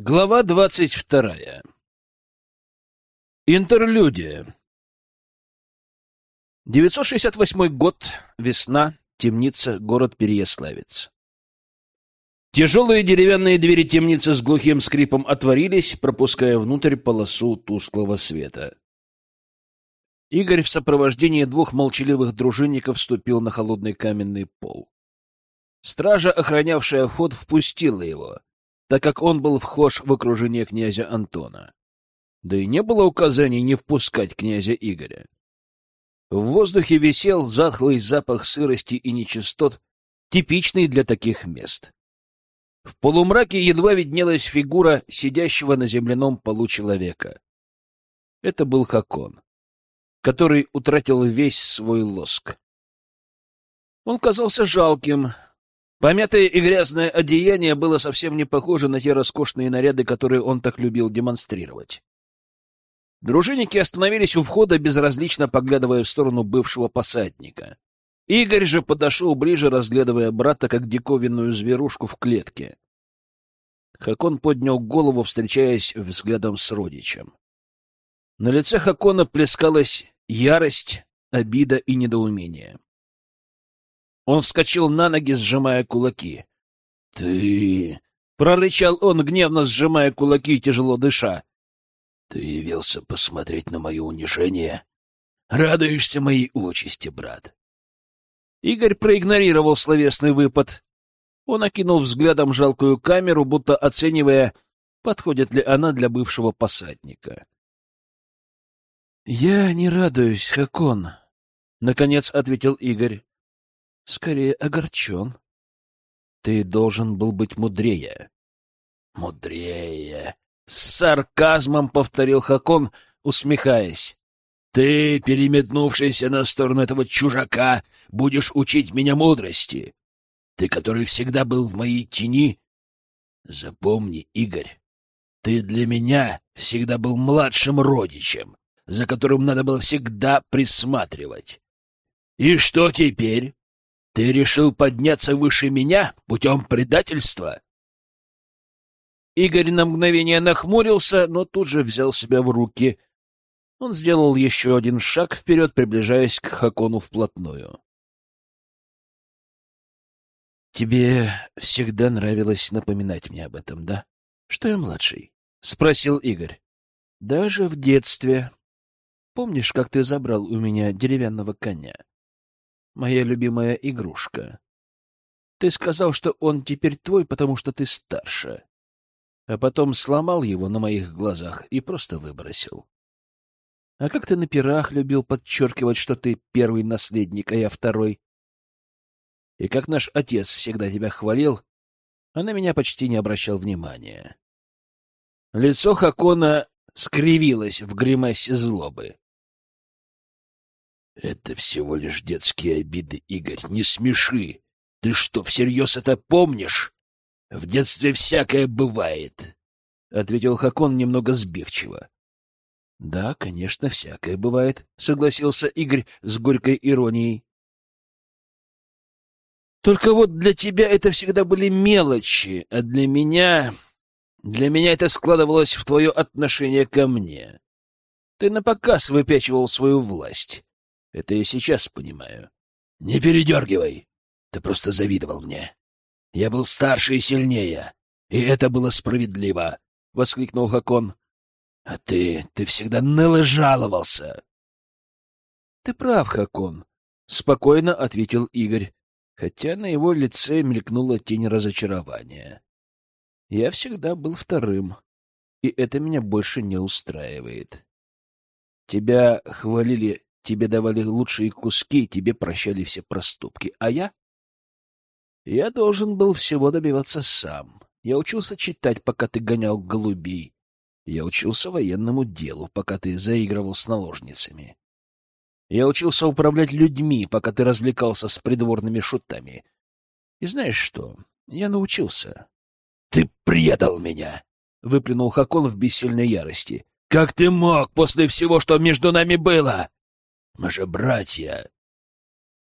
Глава двадцать вторая. Интерлюдия. 968 год, весна, темница, город Переяславец. Тяжелые деревянные двери темницы с глухим скрипом отворились, пропуская внутрь полосу тусклого света. Игорь в сопровождении двух молчаливых дружинников вступил на холодный каменный пол. Стража, охранявшая вход, впустила его, так как он был вхож в окружение князя Антона. Да и не было указаний не впускать князя Игоря. В воздухе висел затхлый запах сырости и нечистот, типичный для таких мест. В полумраке едва виднелась фигура сидящего на земляном полу человека. Это был Хакон который утратил весь свой лоск. Он казался жалким. Помятое и грязное одеяние было совсем не похоже на те роскошные наряды, которые он так любил демонстрировать. Дружинники остановились у входа, безразлично поглядывая в сторону бывшего посадника. Игорь же подошел ближе, разглядывая брата как диковинную зверушку в клетке. Хакон поднял голову, встречаясь взглядом с родичем. На лице Хакона плескалась ярость, обида и недоумение. Он вскочил на ноги, сжимая кулаки. — Ты... — прорычал он, гневно сжимая кулаки и тяжело дыша. — Ты явился посмотреть на мое унижение? Радуешься моей участи, брат? Игорь проигнорировал словесный выпад. Он окинул взглядом жалкую камеру, будто оценивая, подходит ли она для бывшего посадника. «Я не радуюсь, Хакон», — наконец ответил Игорь. «Скорее огорчен. Ты должен был быть мудрее». «Мудрее», — с сарказмом повторил Хакон, усмехаясь. «Ты, переметнувшийся на сторону этого чужака, будешь учить меня мудрости. Ты, который всегда был в моей тени. Запомни, Игорь, ты для меня всегда был младшим родичем, за которым надо было всегда присматривать. И что теперь? Ты решил подняться выше меня путем предательства? Игорь на мгновение нахмурился, но тут же взял себя в руки. Он сделал еще один шаг вперед, приближаясь к Хакону вплотную. «Тебе всегда нравилось напоминать мне об этом, да? Что я младший?» — спросил Игорь. «Даже в детстве Помнишь, как ты забрал у меня деревянного коня? Моя любимая игрушка. Ты сказал, что он теперь твой, потому что ты старше. А потом сломал его на моих глазах и просто выбросил. А как ты на пирах любил подчеркивать, что ты первый наследник, а я второй? И как наш отец всегда тебя хвалил, а на меня почти не обращал внимания. Лицо Хакона скривилось в гримасе злобы. Это всего лишь детские обиды, Игорь, не смеши. Ты что, всерьез это помнишь? В детстве всякое бывает, — ответил Хакон немного сбивчиво. — Да, конечно, всякое бывает, — согласился Игорь с горькой иронией. — Только вот для тебя это всегда были мелочи, а для меня... Для меня это складывалось в твое отношение ко мне. Ты напоказ выпячивал свою власть. Это я сейчас понимаю. Не передергивай. Ты просто завидовал мне. Я был старше и сильнее, и это было справедливо, — воскликнул Хакон. А ты, ты всегда ныло жаловался. Ты прав, Хакон, — спокойно ответил Игорь, хотя на его лице мелькнула тень разочарования. Я всегда был вторым, и это меня больше не устраивает. Тебя хвалили Тебе давали лучшие куски, тебе прощали все проступки. А я? Я должен был всего добиваться сам. Я учился читать, пока ты гонял голубей. Я учился военному делу, пока ты заигрывал с наложницами. Я учился управлять людьми, пока ты развлекался с придворными шутами. И знаешь что? Я научился. — Ты предал меня! — выплюнул Хакон в бессильной ярости. — Как ты мог после всего, что между нами было? Мы же братья!»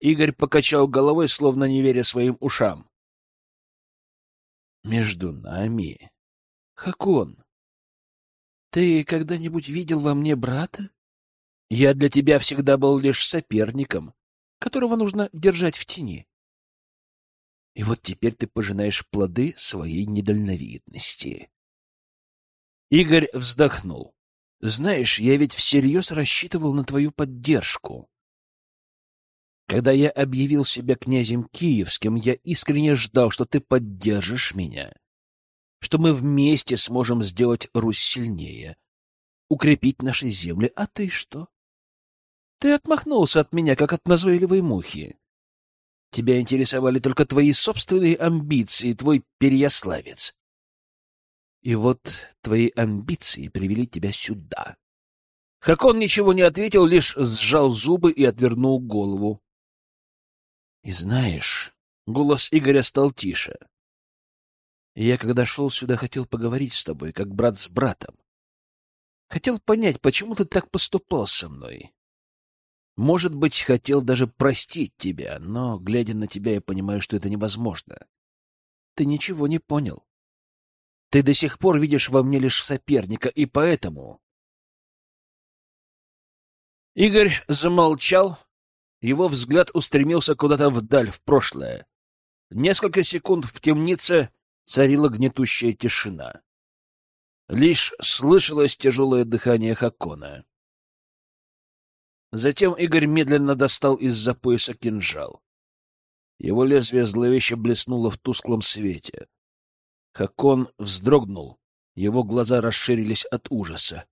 Игорь покачал головой, словно не веря своим ушам. «Между нами Хакон, ты когда-нибудь видел во мне брата? Я для тебя всегда был лишь соперником, которого нужно держать в тени. И вот теперь ты пожинаешь плоды своей недальновидности. Игорь вздохнул. Знаешь, я ведь всерьез рассчитывал на твою поддержку. Когда я объявил себя князем Киевским, я искренне ждал, что ты поддержишь меня, что мы вместе сможем сделать Русь сильнее, укрепить наши земли. А ты что? Ты отмахнулся от меня, как от назойливой мухи. Тебя интересовали только твои собственные амбиции, твой переяславец. И вот твои амбиции привели тебя сюда. Хакон ничего не ответил, лишь сжал зубы и отвернул голову. И знаешь, голос Игоря стал тише. Я, когда шел сюда, хотел поговорить с тобой, как брат с братом. Хотел понять, почему ты так поступал со мной. Может быть, хотел даже простить тебя, но, глядя на тебя, я понимаю, что это невозможно. Ты ничего не понял. Ты до сих пор видишь во мне лишь соперника, и поэтому... Игорь замолчал. Его взгляд устремился куда-то вдаль, в прошлое. Несколько секунд в темнице царила гнетущая тишина. Лишь слышалось тяжелое дыхание Хакона. Затем Игорь медленно достал из-за пояса кинжал. Его лезвие зловеще блеснуло в тусклом свете. Хакон вздрогнул. Его глаза расширились от ужаса.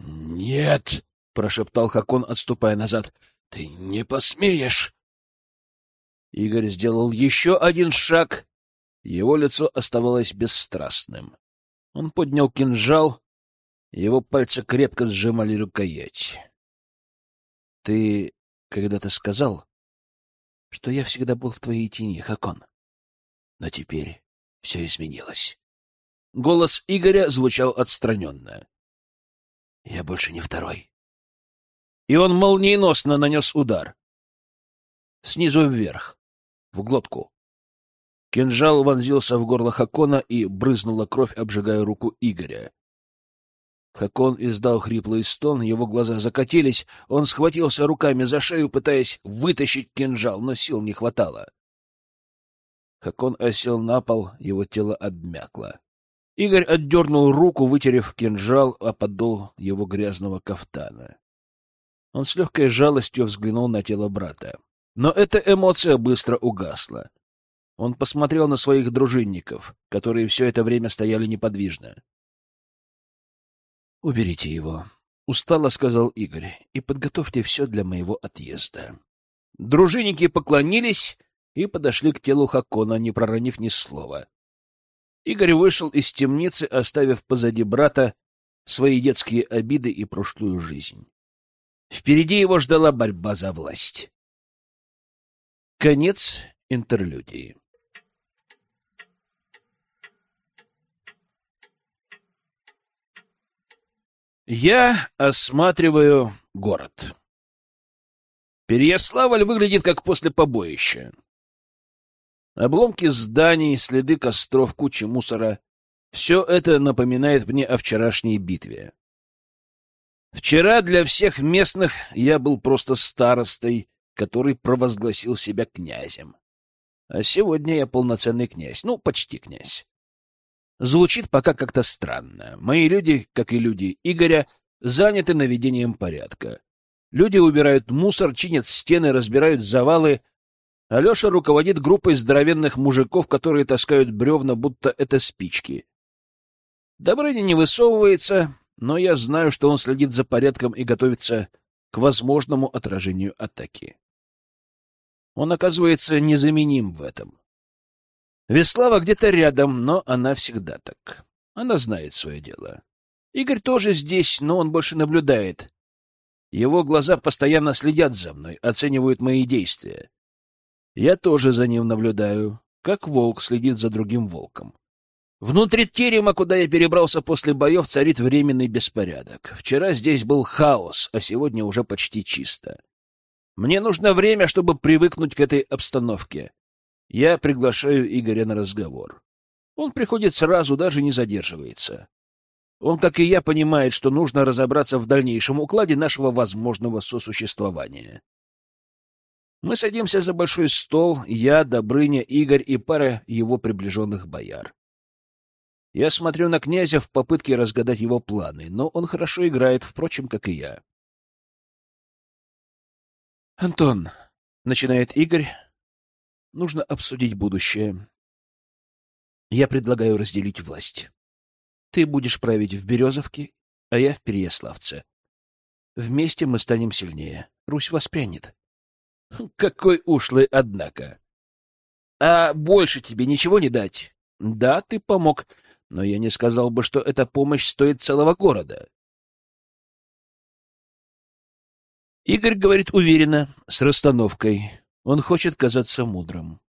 «Нет!» — прошептал Хакон, отступая назад. «Ты не посмеешь!» Игорь сделал еще один шаг. Его лицо оставалось бесстрастным. Он поднял кинжал. Его пальцы крепко сжимали рукоять. «Ты когда-то сказал, что я всегда был в твоей тени, Хакон. Но теперь все изменилось. Голос Игоря звучал отстраненно. «Я больше не второй». И он молниеносно нанес удар. Снизу вверх, в глотку. Кинжал вонзился в горло Хакона и брызнула кровь, обжигая руку Игоря. Хакон издал хриплый стон, его глаза закатились, он схватился руками за шею, пытаясь вытащить кинжал, но сил не хватало. Хакон осел на пол, его тело обмякло. Игорь отдернул руку, вытерев кинжал, а подол его грязного кафтана. Он с легкой жалостью взглянул на тело брата. Но эта эмоция быстро угасла. Он посмотрел на своих дружинников, которые все это время стояли неподвижно. — Уберите его, — устало сказал Игорь, — и подготовьте все для моего отъезда. Дружинники поклонились и подошли к телу Хакона, не проронив ни слова. Игорь вышел из темницы, оставив позади брата свои детские обиды и прошлую жизнь. Впереди его ждала борьба за власть. Конец интерлюдии. Я осматриваю город. Переяславль выглядит как после побоища. Обломки зданий, следы костров, куча мусора — все это напоминает мне о вчерашней битве. Вчера для всех местных я был просто старостой, который провозгласил себя князем. А сегодня я полноценный князь, ну, почти князь. Звучит пока как-то странно. Мои люди, как и люди Игоря, заняты наведением порядка. Люди убирают мусор, чинят стены, разбирают завалы, Алеша руководит группой здоровенных мужиков, которые таскают бревна, будто это спички. Добрыня не высовывается, но я знаю, что он следит за порядком и готовится к возможному отражению атаки. Он оказывается незаменим в этом. Веслава где-то рядом, но она всегда так. Она знает свое дело. Игорь тоже здесь, но он больше наблюдает. Его глаза постоянно следят за мной, оценивают мои действия. Я тоже за ним наблюдаю, как волк следит за другим волком. Внутри терема, куда я перебрался после боев, царит временный беспорядок. Вчера здесь был хаос, а сегодня уже почти чисто. Мне нужно время, чтобы привыкнуть к этой обстановке. Я приглашаю Игоря на разговор. Он приходит сразу, даже не задерживается. Он, как и я, понимает, что нужно разобраться в дальнейшем укладе нашего возможного сосуществования. Мы садимся за большой стол, я, Добрыня, Игорь и пара его приближенных бояр. Я смотрю на князя в попытке разгадать его планы, но он хорошо играет, впрочем, как и я. «Антон», — начинает Игорь, — «нужно обсудить будущее. Я предлагаю разделить власть. Ты будешь править в Березовке, а я в Переяславце. Вместе мы станем сильнее. Русь воспрянет. Какой ушлый, однако. А больше тебе ничего не дать? Да, ты помог, но я не сказал бы, что эта помощь стоит целого города. Игорь говорит уверенно, с расстановкой. Он хочет казаться мудрым.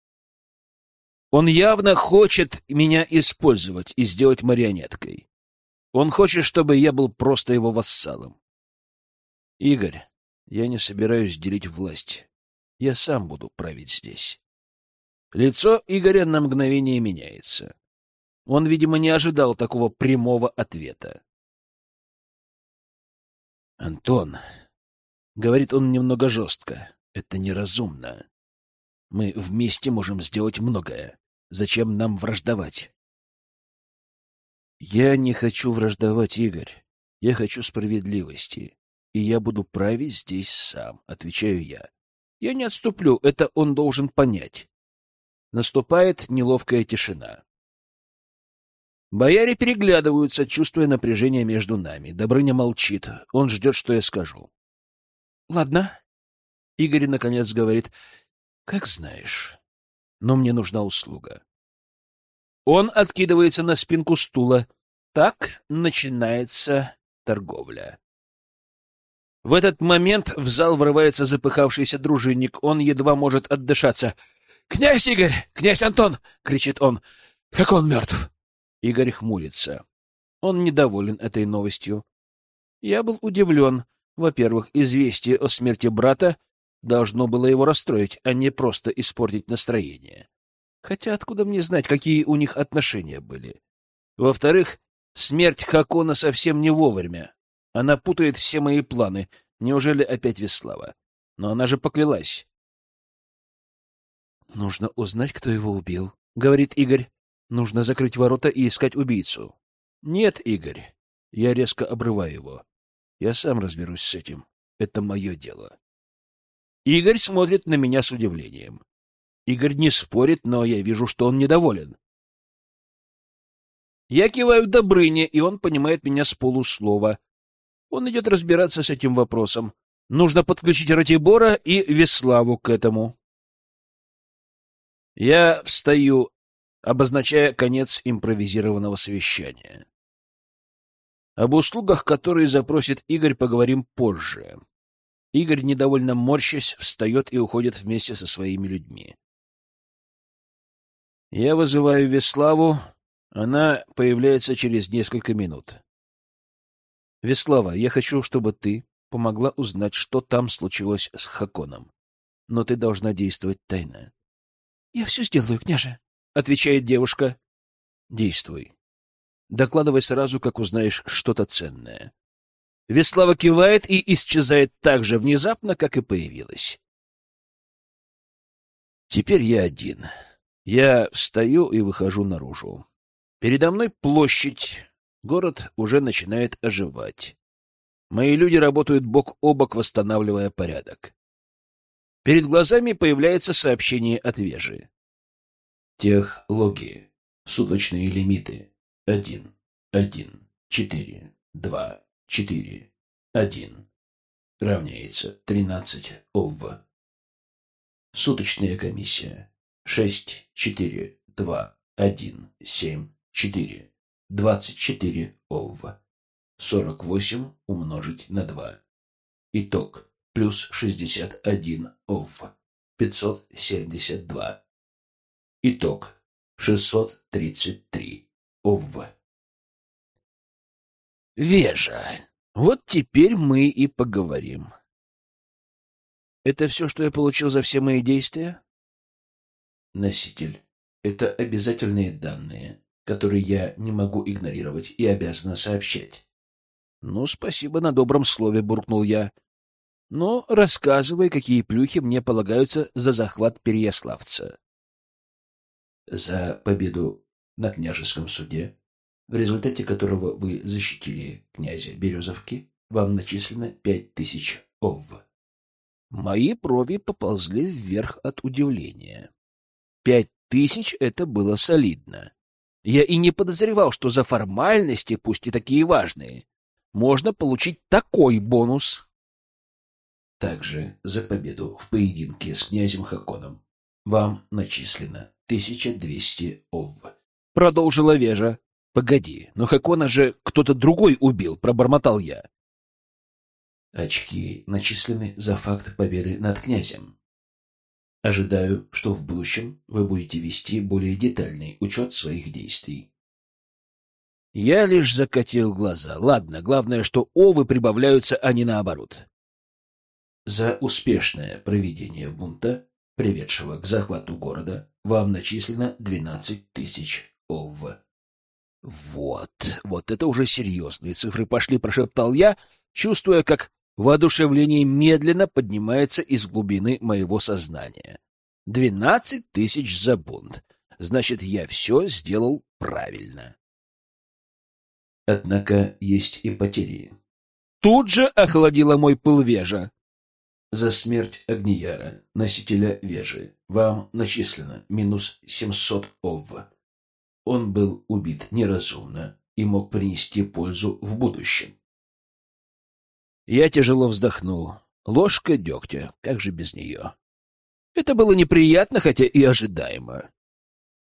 Он явно хочет меня использовать и сделать марионеткой. Он хочет, чтобы я был просто его вассалом. Игорь, я не собираюсь делить власть. Я сам буду править здесь. Лицо Игоря на мгновение меняется. Он, видимо, не ожидал такого прямого ответа. «Антон», — говорит он немного жестко, — «это неразумно. Мы вместе можем сделать многое. Зачем нам враждовать? Я не хочу враждовать, Игорь. Я хочу справедливости. И я буду править здесь сам, отвечаю я. Я не отступлю, это он должен понять. Наступает неловкая тишина. Бояре переглядываются, чувствуя напряжение между нами. Добрыня молчит. Он ждет, что я скажу. — Ладно. Игорь, наконец, говорит. — Как знаешь но мне нужна услуга. Он откидывается на спинку стула. Так начинается торговля. В этот момент в зал врывается запыхавшийся дружинник. Он едва может отдышаться. «Князь Игорь! Князь Антон!» — кричит он. «Как он мертв!» Игорь хмурится. Он недоволен этой новостью. Я был удивлен. Во-первых, известие о смерти брата должно было его расстроить, а не просто испортить настроение. Хотя откуда мне знать, какие у них отношения были? Во-вторых, смерть Хакона совсем не вовремя. Она путает все мои планы. Неужели опять Веслава? Но она же поклялась. «Нужно узнать, кто его убил», — говорит Игорь. «Нужно закрыть ворота и искать убийцу». «Нет, Игорь». Я резко обрываю его. «Я сам разберусь с этим. Это мое дело». Игорь смотрит на меня с удивлением. Игорь не спорит, но я вижу, что он недоволен. Я киваю Добрыне, и он понимает меня с полуслова. Он идет разбираться с этим вопросом. Нужно подключить Ратибора и Веславу к этому. Я встаю, обозначая конец импровизированного совещания. Об услугах, которые запросит Игорь, поговорим позже. Игорь, недовольно морщась, встает и уходит вместе со своими людьми. Я вызываю Веславу. Она появляется через несколько минут. Веслава, я хочу, чтобы ты помогла узнать, что там случилось с Хаконом. Но ты должна действовать тайно. — Я все сделаю, княже, — отвечает девушка. — Действуй. Докладывай сразу, как узнаешь что-то ценное. Веслава кивает и исчезает так же внезапно, как и появилась. Теперь я один. Я встаю и выхожу наружу. Передо мной площадь. Город уже начинает оживать. Мои люди работают бок о бок, восстанавливая порядок. Перед глазами появляется сообщение от Вежи. Техлоги. Суточные лимиты. Один, один, четыре, два, четыре, один равняется тринадцать ОВ. Суточная комиссия шесть, четыре, два, один, семь, четыре, двадцать четыре ОВ. Сорок восемь умножить на два. Итог плюс шестьдесят один ОВ. Пятьсот семьдесят два. Итог шестьсот тридцать три ОВ. Вежа. Вот теперь мы и поговорим. Это все, что я получил за все мои действия? Носитель. Это обязательные данные. Который я не могу игнорировать и обязана сообщать. — Ну, спасибо на добром слове, — буркнул я. — Но рассказывай, какие плюхи мне полагаются за захват Переяславца. — За победу на княжеском суде, в результате которого вы защитили князя Березовки, вам начислено пять тысяч ов. Мои брови поползли вверх от удивления. Пять тысяч — это было солидно. Я и не подозревал, что за формальности, пусть и такие важные, можно получить такой бонус. Также за победу в поединке с князем Хаконом вам начислено 1200 ов. Продолжила Вежа. Погоди, но Хакона же кто-то другой убил, пробормотал я. Очки начислены за факт победы над князем. Ожидаю, что в будущем вы будете вести более детальный учет своих действий. Я лишь закатил глаза. Ладно, главное, что овы прибавляются, а не наоборот. За успешное проведение бунта, приведшего к захвату города, вам начислено двенадцать тысяч ов. Вот, вот это уже серьезные цифры пошли, прошептал я, чувствуя, как Воодушевление медленно поднимается из глубины моего сознания. Двенадцать тысяч за бунт. Значит, я все сделал правильно. Однако есть и потери. Тут же охладила мой пыл вежа. За смерть Огнияра, носителя вежи, вам начислено минус семьсот ов. Он был убит неразумно и мог принести пользу в будущем. Я тяжело вздохнул. Ложка дегтя, как же без нее? Это было неприятно, хотя и ожидаемо.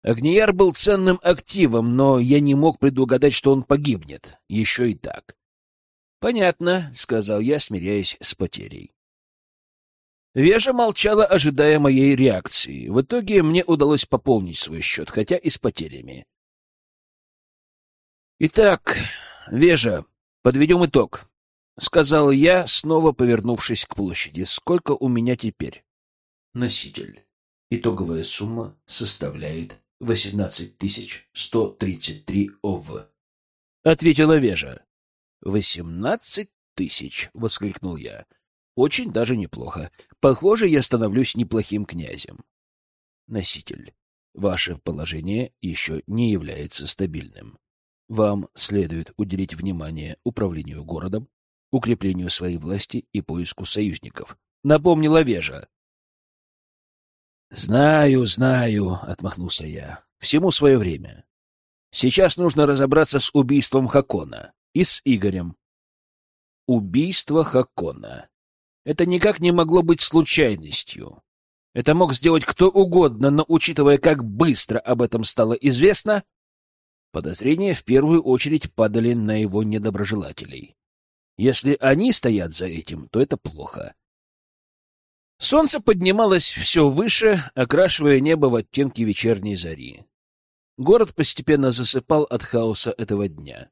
Огнияр был ценным активом, но я не мог предугадать, что он погибнет. Еще и так. «Понятно», — сказал я, смиряясь с потерей. Вежа молчала, ожидая моей реакции. В итоге мне удалось пополнить свой счет, хотя и с потерями. «Итак, Вежа, подведем итог. — сказал я, снова повернувшись к площади. «Сколько у меня теперь?» «Носитель. Итоговая сумма составляет восемнадцать тысяч сто тридцать три ов», — ответила Вежа. «Восемнадцать тысяч!» — воскликнул я. «Очень даже неплохо. Похоже, я становлюсь неплохим князем». «Носитель, ваше положение еще не является стабильным. Вам следует уделить внимание управлению городом, укреплению своей власти и поиску союзников. Напомнила Вежа. «Знаю, знаю», — отмахнулся я. «Всему свое время. Сейчас нужно разобраться с убийством Хакона и с Игорем». Убийство Хакона. Это никак не могло быть случайностью. Это мог сделать кто угодно, но учитывая, как быстро об этом стало известно, подозрения в первую очередь падали на его недоброжелателей. Если они стоят за этим, то это плохо. Солнце поднималось все выше, окрашивая небо в оттенки вечерней зари. Город постепенно засыпал от хаоса этого дня.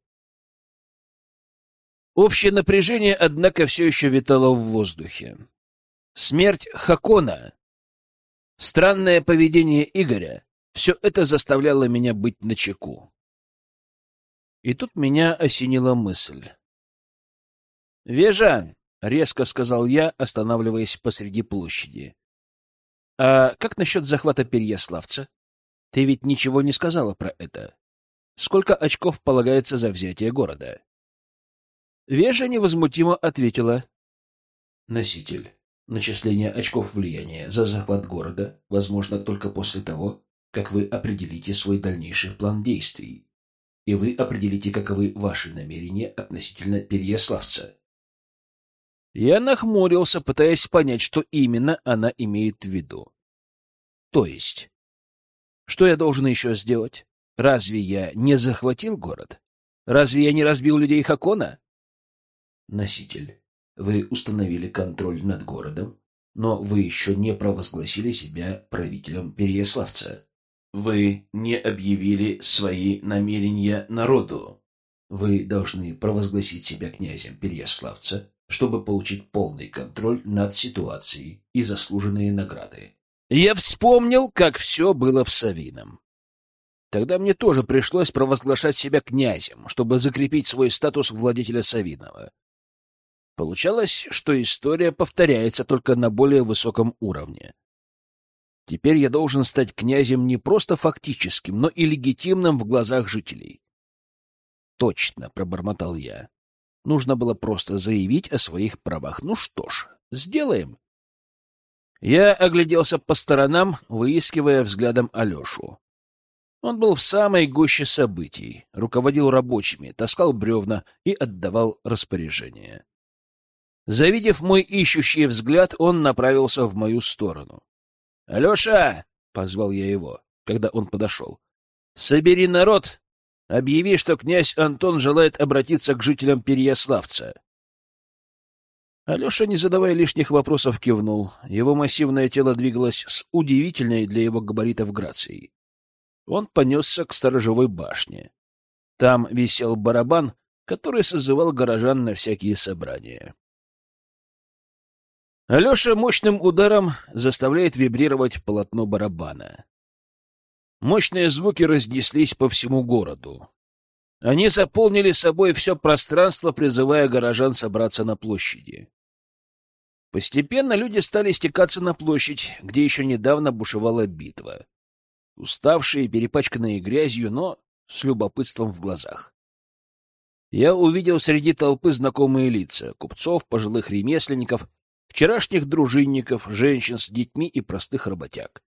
Общее напряжение, однако, все еще витало в воздухе. Смерть Хакона, странное поведение Игоря — все это заставляло меня быть начеку. И тут меня осенила мысль. «Вежа!» — резко сказал я, останавливаясь посреди площади. «А как насчет захвата Переяславца? Ты ведь ничего не сказала про это. Сколько очков полагается за взятие города?» Вежа невозмутимо ответила. «Носитель. Начисление очков влияния за захват города возможно только после того, как вы определите свой дальнейший план действий, и вы определите, каковы ваши намерения относительно Переяславца. Я нахмурился, пытаясь понять, что именно она имеет в виду. То есть, что я должен еще сделать? Разве я не захватил город? Разве я не разбил людей Хакона? Носитель, вы установили контроль над городом, но вы еще не провозгласили себя правителем Переяславца. Вы не объявили свои намерения народу. Вы должны провозгласить себя князем Переяславца чтобы получить полный контроль над ситуацией и заслуженные награды. Я вспомнил, как все было в Савином. Тогда мне тоже пришлось провозглашать себя князем, чтобы закрепить свой статус владетеля Савинова. Получалось, что история повторяется только на более высоком уровне. Теперь я должен стать князем не просто фактическим, но и легитимным в глазах жителей. Точно, пробормотал я. Нужно было просто заявить о своих правах. Ну что ж, сделаем. Я огляделся по сторонам, выискивая взглядом Алешу. Он был в самой гуще событий, руководил рабочими, таскал бревна и отдавал распоряжения. Завидев мой ищущий взгляд, он направился в мою сторону. — Алеша! — позвал я его, когда он подошел. — Собери народ Объяви, что князь Антон желает обратиться к жителям Переяславца. Алеша, не задавая лишних вопросов, кивнул. Его массивное тело двигалось с удивительной для его габаритов грацией. Он понесся к сторожевой башне. Там висел барабан, который созывал горожан на всякие собрания. Алеша мощным ударом заставляет вибрировать полотно барабана. Мощные звуки разнеслись по всему городу. Они заполнили собой все пространство, призывая горожан собраться на площади. Постепенно люди стали стекаться на площадь, где еще недавно бушевала битва. Уставшие, перепачканные грязью, но с любопытством в глазах. Я увидел среди толпы знакомые лица — купцов, пожилых ремесленников, вчерашних дружинников, женщин с детьми и простых работяг.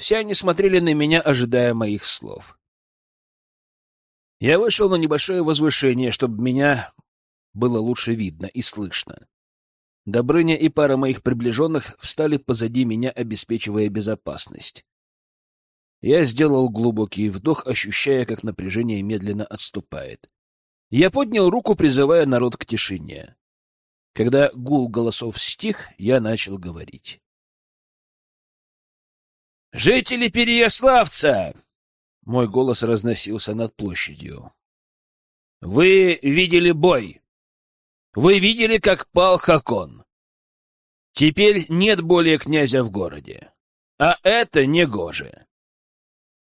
Все они смотрели на меня, ожидая моих слов. Я вышел на небольшое возвышение, чтобы меня было лучше видно и слышно. Добрыня и пара моих приближенных встали позади меня, обеспечивая безопасность. Я сделал глубокий вдох, ощущая, как напряжение медленно отступает. Я поднял руку, призывая народ к тишине. Когда гул голосов стих, я начал говорить. «Жители Переяславца!» Мой голос разносился над площадью. «Вы видели бой. Вы видели, как пал Хакон. Теперь нет более князя в городе. А это негоже.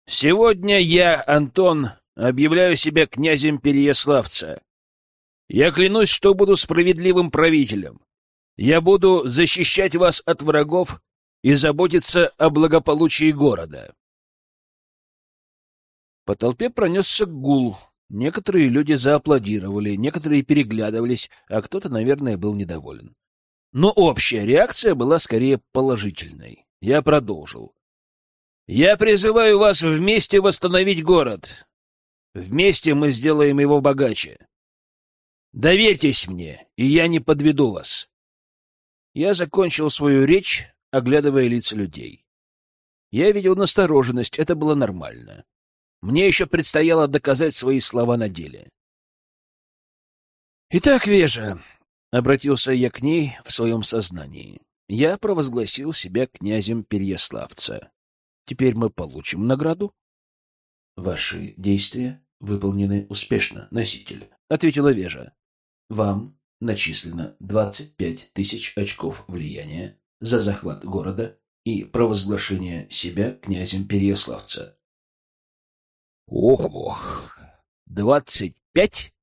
Сегодня я, Антон, объявляю себя князем Переяславца. Я клянусь, что буду справедливым правителем. Я буду защищать вас от врагов и заботиться о благополучии города. По толпе пронесся гул. Некоторые люди зааплодировали, некоторые переглядывались, а кто-то, наверное, был недоволен. Но общая реакция была скорее положительной. Я продолжил. «Я призываю вас вместе восстановить город. Вместе мы сделаем его богаче. Доверьтесь мне, и я не подведу вас». Я закончил свою речь, оглядывая лица людей. Я видел настороженность, это было нормально. Мне еще предстояло доказать свои слова на деле. «Итак, Вежа», — обратился я к ней в своем сознании, — «я провозгласил себя князем Переяславца. Теперь мы получим награду?» «Ваши действия выполнены успешно, носитель», — ответила Вежа. «Вам начислено двадцать пять тысяч очков влияния за захват города и провозглашение себя князем Переяславца. Ох-ох, двадцать пять?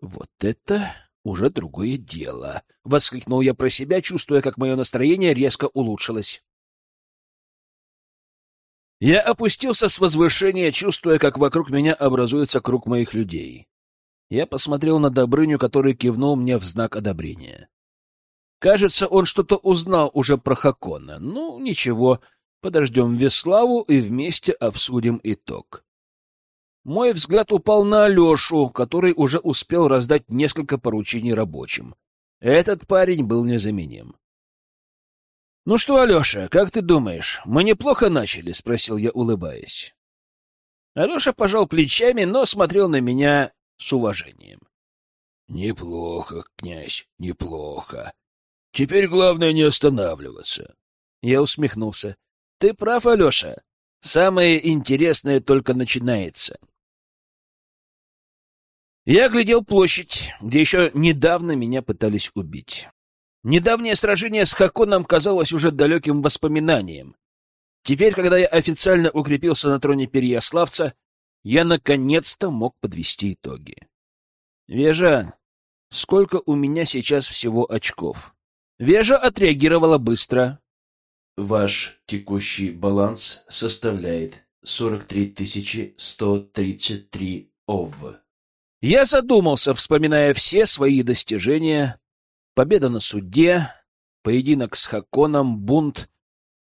Вот это уже другое дело, — воскликнул я про себя, чувствуя, как мое настроение резко улучшилось. Я опустился с возвышения, чувствуя, как вокруг меня образуется круг моих людей. Я посмотрел на Добрыню, который кивнул мне в знак одобрения. Кажется, он что-то узнал уже про Хакона. Ну, ничего, подождем Веславу и вместе обсудим итог. Мой взгляд упал на Алешу, который уже успел раздать несколько поручений рабочим. Этот парень был незаменим. «Ну что, Алеша, как ты думаешь, мы неплохо начали?» — спросил я, улыбаясь. Алеша пожал плечами, но смотрел на меня с уважением. «Неплохо, князь, неплохо. Теперь главное не останавливаться. Я усмехнулся. Ты прав, Алеша. Самое интересное только начинается. Я глядел площадь, где еще недавно меня пытались убить. Недавнее сражение с Хаконом казалось уже далеким воспоминанием. Теперь, когда я официально укрепился на троне Переяславца, я наконец-то мог подвести итоги. Вежа, сколько у меня сейчас всего очков? Вежа отреагировала быстро. Ваш текущий баланс составляет 43 133 ОВ. Я задумался, вспоминая все свои достижения. Победа на суде, поединок с Хаконом, бунт,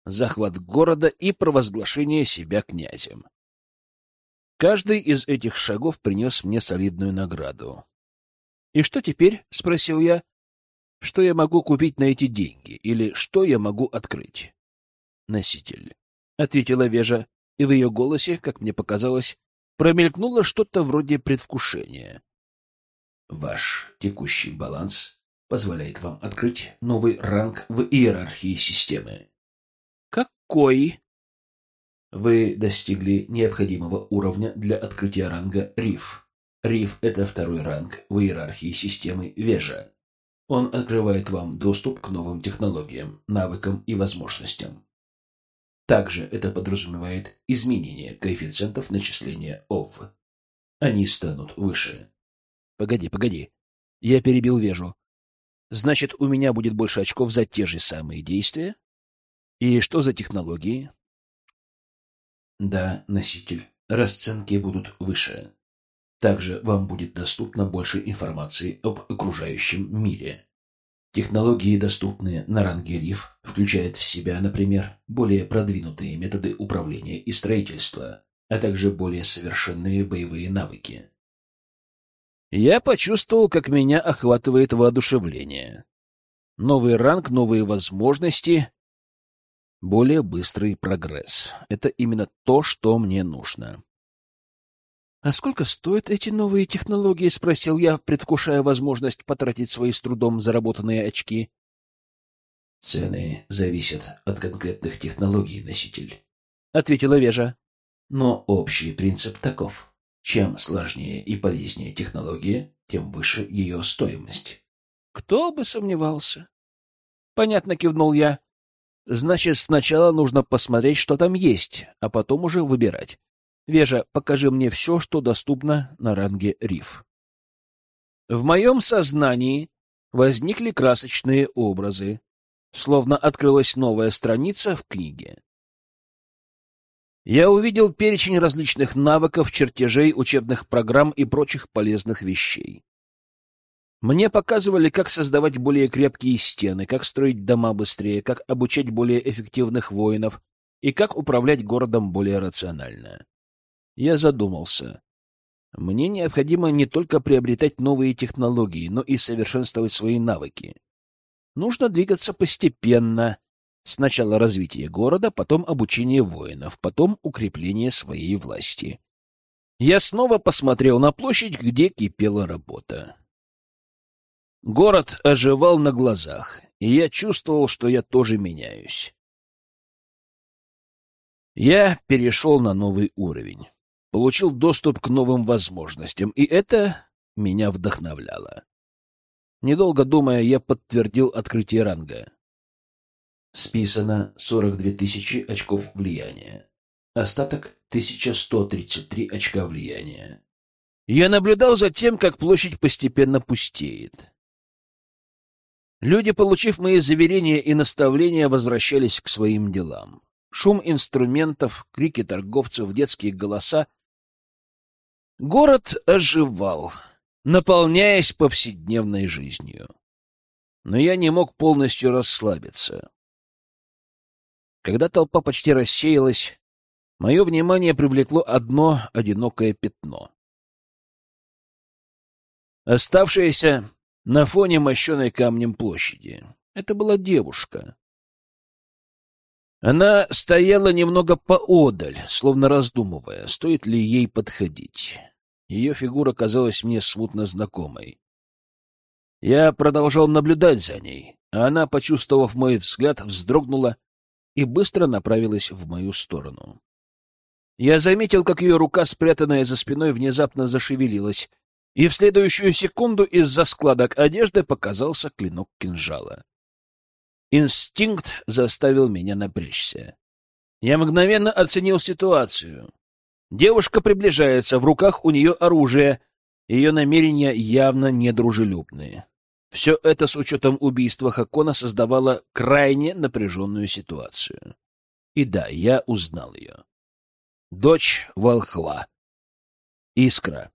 захват города и провозглашение себя князем. Каждый из этих шагов принес мне солидную награду. «И что теперь?» — спросил я. «Что я могу купить на эти деньги? Или что я могу открыть?» «Носитель», — ответила Вежа, и в ее голосе, как мне показалось, промелькнуло что-то вроде предвкушения. Ваш текущий баланс позволяет вам открыть новый ранг в иерархии системы. Какой? Вы достигли необходимого уровня для открытия ранга Риф. Риф — это второй ранг в иерархии системы Вежа. Он открывает вам доступ к новым технологиям, навыкам и возможностям. Также это подразумевает изменение коэффициентов начисления ОВ. Они станут выше. Погоди, погоди. Я перебил Вежу. Значит, у меня будет больше очков за те же самые действия? И что за технологии? Да, носитель. Расценки будут выше. Также вам будет доступно больше информации об окружающем мире. Технологии, доступные на ранге РИФ, включают в себя, например, более продвинутые методы управления и строительства, а также более совершенные боевые навыки. Я почувствовал, как меня охватывает воодушевление. Новый ранг, новые возможности, более быстрый прогресс. Это именно то, что мне нужно. «А сколько стоят эти новые технологии?» — спросил я, предвкушая возможность потратить свои с трудом заработанные очки. «Цены зависят от конкретных технологий, носитель», — ответила Вежа. «Но общий принцип таков. Чем сложнее и полезнее технология, тем выше ее стоимость». «Кто бы сомневался?» «Понятно», — кивнул я. «Значит, сначала нужно посмотреть, что там есть, а потом уже выбирать. Вежа, покажи мне все, что доступно на ранге риф. В моем сознании возникли красочные образы, словно открылась новая страница в книге. Я увидел перечень различных навыков, чертежей, учебных программ и прочих полезных вещей. Мне показывали, как создавать более крепкие стены, как строить дома быстрее, как обучать более эффективных воинов и как управлять городом более рационально. Я задумался. Мне необходимо не только приобретать новые технологии, но и совершенствовать свои навыки. Нужно двигаться постепенно. Сначала развитие города, потом обучение воинов, потом укрепление своей власти. Я снова посмотрел на площадь, где кипела работа. Город оживал на глазах, и я чувствовал, что я тоже меняюсь. Я перешел на новый уровень получил доступ к новым возможностям, и это меня вдохновляло. Недолго думая, я подтвердил открытие ранга. Списано 42 тысячи очков влияния. Остаток 1133 очка влияния. Я наблюдал за тем, как площадь постепенно пустеет. Люди, получив мои заверения и наставления, возвращались к своим делам. Шум инструментов, крики торговцев, детские голоса Город оживал, наполняясь повседневной жизнью. Но я не мог полностью расслабиться. Когда толпа почти рассеялась, мое внимание привлекло одно одинокое пятно. Оставшееся на фоне мощеной камнем площади. Это была девушка. Она стояла немного поодаль, словно раздумывая, стоит ли ей подходить. Ее фигура казалась мне смутно знакомой. Я продолжал наблюдать за ней, а она, почувствовав мой взгляд, вздрогнула и быстро направилась в мою сторону. Я заметил, как ее рука, спрятанная за спиной, внезапно зашевелилась, и в следующую секунду из-за складок одежды показался клинок кинжала. Инстинкт заставил меня напрячься. Я мгновенно оценил ситуацию. Девушка приближается, в руках у нее оружие, ее намерения явно недружелюбные. Все это с учетом убийства Хакона создавало крайне напряженную ситуацию. И да, я узнал ее. Дочь волхва. Искра.